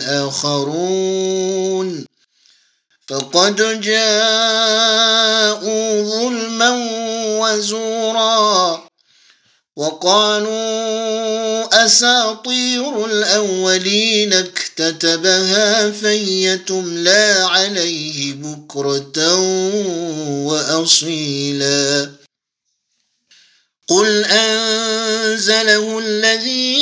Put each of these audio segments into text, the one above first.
آخرون. فقد جاءوا ظلما وزورا وقالوا أساطير الأولين اكتتبها فهي تملى عليه بكرة وأصيلا. قل أنزله الذي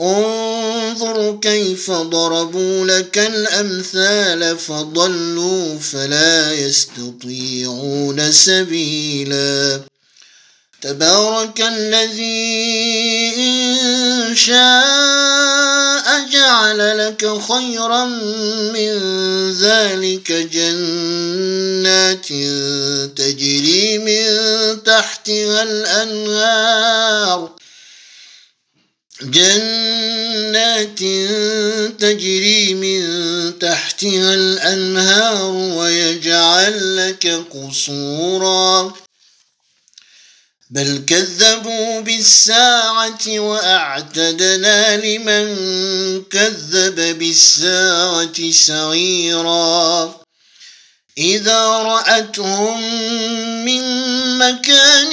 انظر كيف ضربوا لك الأمثال فضلوا فلا يستطيعون سبيلا. تبارك الذي إن شاء جعل لك خيرا من ذلك جنات تجري من تحتها الأنهار. جنات تجري من تحتها الأنهار ويجعل لك قصورا. بل كذبوا بالساعة وأعتدنا لمن كذب بالساعة سعيرا. إذا رأتهم من مكان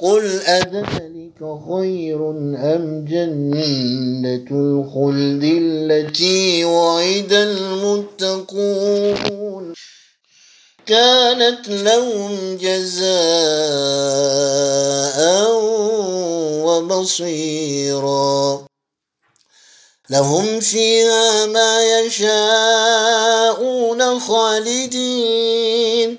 قل أذلك خير أم جنة الخلد التي وعد المتقون كانت لهم جزاء ومصيرا لهم فيها ما يشاءون خالدين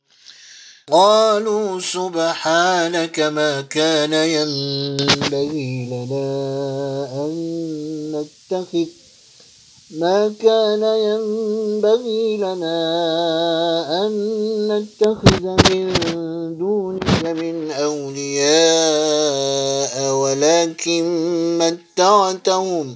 قالوا سبحانك ما كان ينبغي لنا أن نتخذ ما كان ينبغي لنا أن نتخذ من دونك من أولياء ولكن متعتهم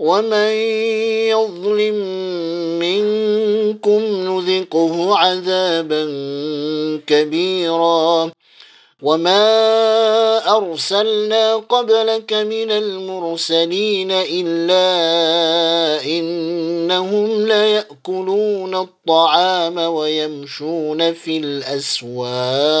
ومن يظلم منكم نذقه عذابا كبيرا وما أرسلنا قبلك من المرسلين إلا إنهم ليأكلون الطعام ويمشون في الأسواق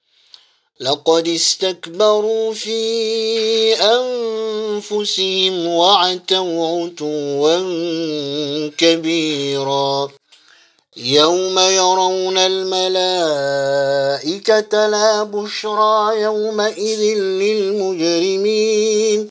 لقد استكبروا في أنفسهم وعتوا عتوا كبيرا. يوم يرون الملائكة لا بشرى يومئذ للمجرمين.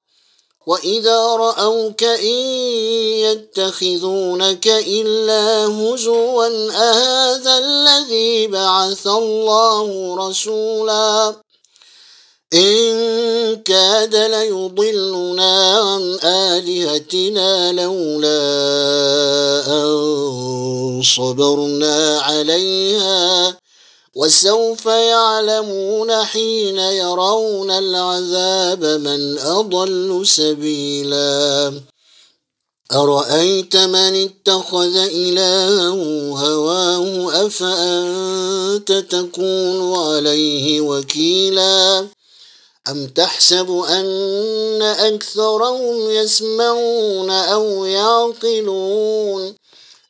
وإذا رأوك إن يتخذونك إلا هزوا أهذا الذي بعث الله رسولا إن كاد ليضلنا عن آلهتنا لولا أن صبرنا عليها وسوف يعلمون حين يرون العذاب من أضل سبيلا. أرأيت من اتخذ إلهه هواه أفأنت تكون عليه وكيلا؟ أم تحسب أن أكثرهم يسمعون أو يعقلون؟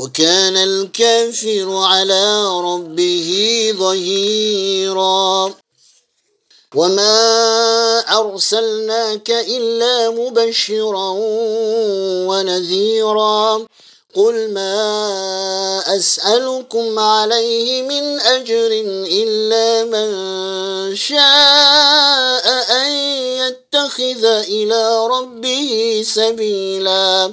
وكان الكافر على ربه ظهيرا. وما أرسلناك إلا مبشرا ونذيرا. قل ما أسألكم عليه من أجر إلا من شاء أن يتخذ إلى ربه سبيلا.